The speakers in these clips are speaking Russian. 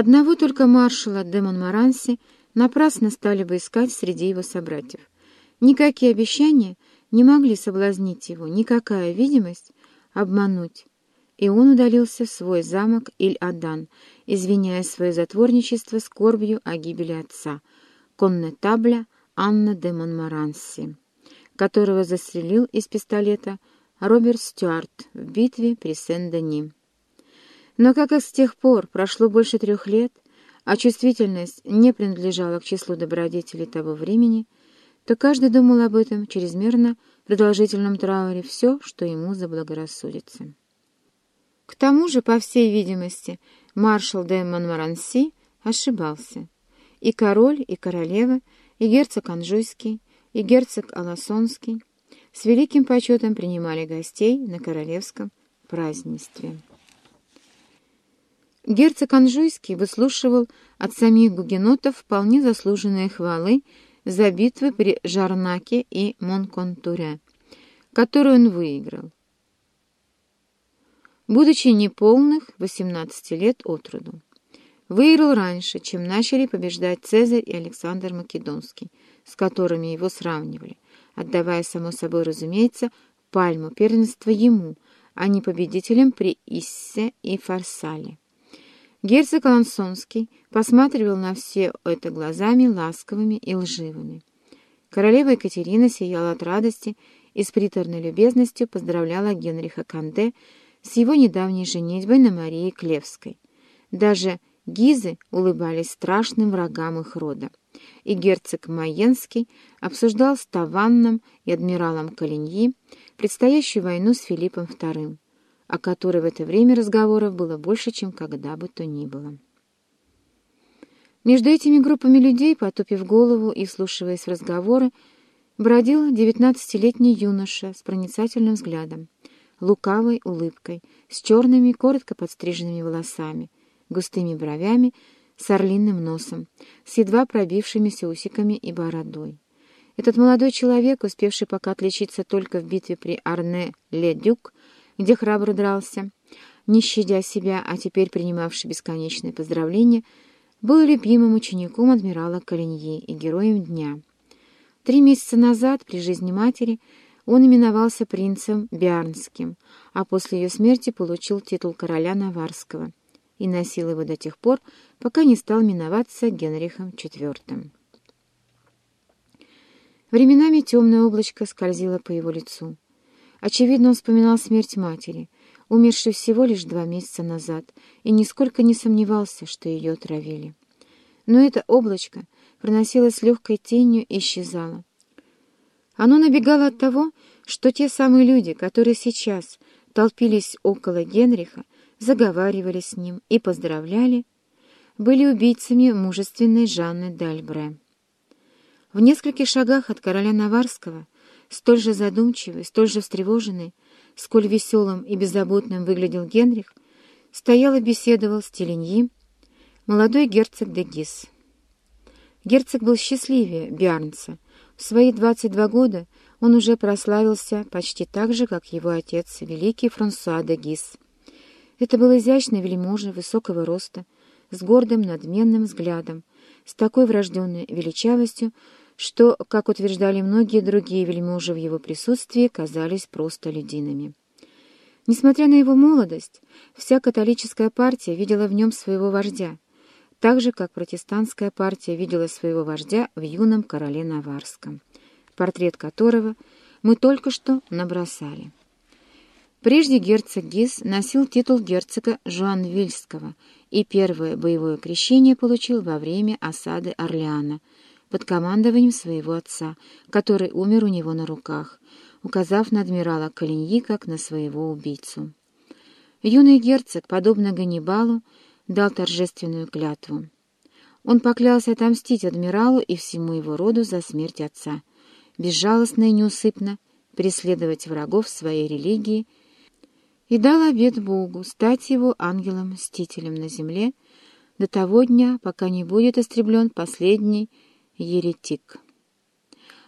Одного только маршала де Монмаранси напрасно стали бы искать среди его собратьев. Никакие обещания не могли соблазнить его, никакая видимость обмануть. И он удалился в свой замок Иль-Адан, извиняя свое затворничество скорбью о гибели отца, коннетабля Анна де Монмаранси, которого застрелил из пистолета Роберт Стюарт в битве при Сен-Дени. Но как с тех пор прошло больше трех лет, а чувствительность не принадлежала к числу добродетелей того времени, то каждый думал об этом чрезмерно продолжительном трауре все, что ему заблагорассудится. К тому же, по всей видимости, маршал де Монмаранси ошибался. И король, и королева, и герцог Анжуйский, и герцог Аласонский с великим почетом принимали гостей на королевском празднестве. Герцог Анжуйский выслушивал от самих гугенотов вполне заслуженные хвалы за битвы при Жарнаке и Монконтуре, которую он выиграл, будучи неполных 18 лет от роду. Выиграл раньше, чем начали побеждать Цезарь и Александр Македонский, с которыми его сравнивали, отдавая, само собой разумеется, пальму первенства ему, а не победителям при Иссе и Фарсале. Герцог Алансонский посматривал на все это глазами ласковыми и лживыми. Королева Екатерина сияла от радости и с приторной любезностью поздравляла Генриха Канде с его недавней женитьбой на Марии Клевской. Даже гизы улыбались страшным врагам их рода, и герцог Майенский обсуждал с Таванном и адмиралом Калиньи предстоящую войну с Филиппом II о которой в это время разговоров было больше, чем когда бы то ни было. Между этими группами людей, потупив голову и вслушиваясь в разговоры, бродил девятнадцатилетний юноша с проницательным взглядом, лукавой улыбкой, с черными, коротко подстриженными волосами, густыми бровями, с орлиным носом, с едва пробившимися усиками и бородой. Этот молодой человек, успевший пока отличиться только в битве при Арне-Ле-Дюк, где храбро дрался, не щадя себя, а теперь принимавший бесконечные поздравления, был любимым учеником адмирала Калиньи и героем дня. Три месяца назад, при жизни матери, он именовался принцем Биарнским, а после ее смерти получил титул короля Наварского и носил его до тех пор, пока не стал миноваться Генрихом IV. Временами темное облачко скользило по его лицу. Очевидно, он вспоминал смерть матери, умершей всего лишь два месяца назад, и нисколько не сомневался, что ее отравили. Но это облачко проносилось легкой тенью и исчезало. Оно набегало от того, что те самые люди, которые сейчас толпились около Генриха, заговаривали с ним и поздравляли, были убийцами мужественной Жанны Дальбре. В нескольких шагах от короля Наварского Столь же задумчивый, столь же встревоженный, сколь веселым и беззаботным выглядел Генрих, стоял и беседовал с Теленьи, молодой герцог де Гис. Герцог был счастливее Биарнца. В свои 22 года он уже прославился почти так же, как его отец, великий Франсуа де Гис. Это был изящный вельможа высокого роста, с гордым надменным взглядом, с такой врожденной величавостью, что, как утверждали многие другие вельможи в его присутствии, казались просто лединами. Несмотря на его молодость, вся католическая партия видела в нем своего вождя, так же, как протестантская партия видела своего вождя в юном короле Наварском, портрет которого мы только что набросали. Прежде герцог Гис носил титул герцога Жуанвильского и первое боевое крещение получил во время осады Орлеана – под командованием своего отца, который умер у него на руках, указав на адмирала Калиньи как на своего убийцу. Юный герцог, подобно Ганнибалу, дал торжественную клятву. Он поклялся отомстить адмиралу и всему его роду за смерть отца, безжалостно и неусыпно преследовать врагов своей религии и дал обет Богу стать его ангелом-мстителем на земле до того дня, пока не будет истреблен последний еретик.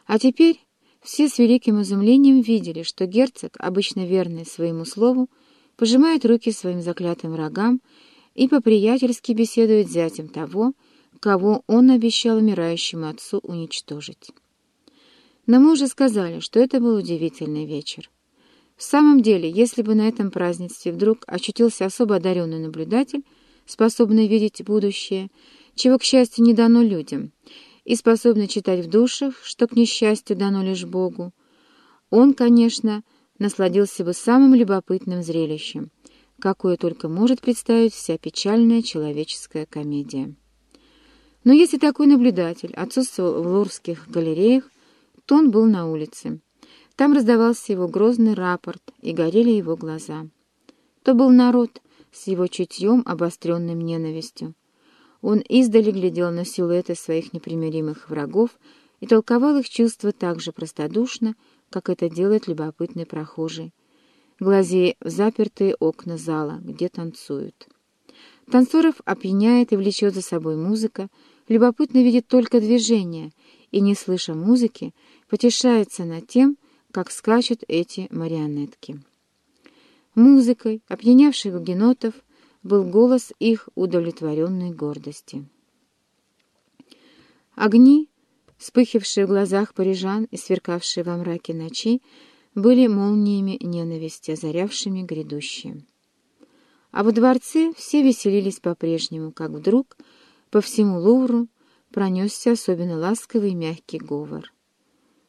А теперь все с великим изумлением видели, что герцог, обычно верный своему слову, пожимает руки своим заклятым врагам и по-приятельски беседует с зятем того, кого он обещал умирающему отцу уничтожить. Но мы уже сказали, что это был удивительный вечер. В самом деле, если бы на этом празднестве вдруг очутился особо одаренный наблюдатель, способный видеть будущее, чего, к счастью, не дано людям, и способный читать в душах, что, к несчастью, дано лишь Богу, он, конечно, насладился бы самым любопытным зрелищем, какое только может представить вся печальная человеческая комедия. Но если такой наблюдатель отсутствовал в Лурских галереях, то он был на улице. Там раздавался его грозный рапорт, и горели его глаза. То был народ с его чутьем, обостренным ненавистью. Он издали глядел на силуэты своих непримиримых врагов и толковал их чувства так же простодушно, как это делает любопытный прохожий, глазея в запертые окна зала, где танцуют. Танцоров опьяняет и влечет за собой музыка, любопытно видит только движение и, не слыша музыки, потешается над тем, как скачут эти марионетки. Музыкой, опьянявших генотов, был голос их удовлетворенной гордости. Огни, вспыхившие в глазах парижан и сверкавшие во мраке ночи, были молниями ненависти, озарявшими грядущее. А во дворце все веселились по-прежнему, как вдруг по всему Лувру пронесся особенно ласковый мягкий говор.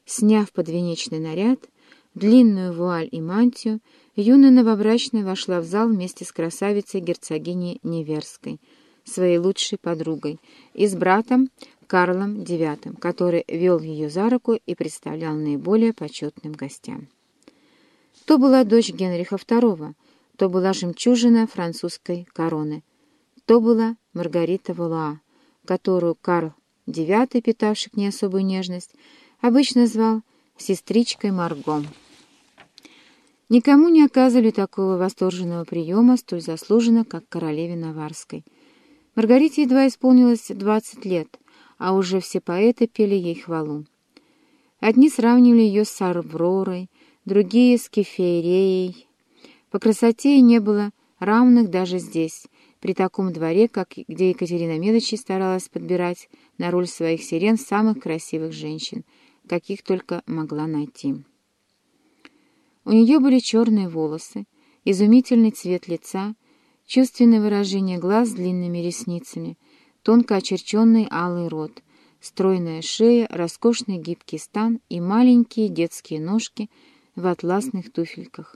Сняв подвенечный наряд, длинную вуаль и мантию, юная новобрачная вошла в зал вместе с красавицей герцогиней Неверской, своей лучшей подругой, и с братом Карлом IX, который вел ее за руку и представлял наиболее почетным гостям. То была дочь Генриха II, то была жемчужина французской короны, то была Маргарита Валуа, которую Карл IX, питавший к ней особую нежность, обычно звал сестричкой Марго. Никому не оказывали такого восторженного приема, столь заслуженно, как королеве Наварской. Маргарите едва исполнилось двадцать лет, а уже все поэты пели ей хвалу. Одни сравнивали ее с Авророй, другие — с Кефереей. По красоте не было равных даже здесь, при таком дворе, как где Екатерина Медичи старалась подбирать на роль своих сирен самых красивых женщин — каких только могла найти. У нее были черные волосы, изумительный цвет лица, чувственное выражение глаз с длинными ресницами, тонко очерченный алый рот, стройная шея, роскошный гибкий стан и маленькие детские ножки в атласных туфельках.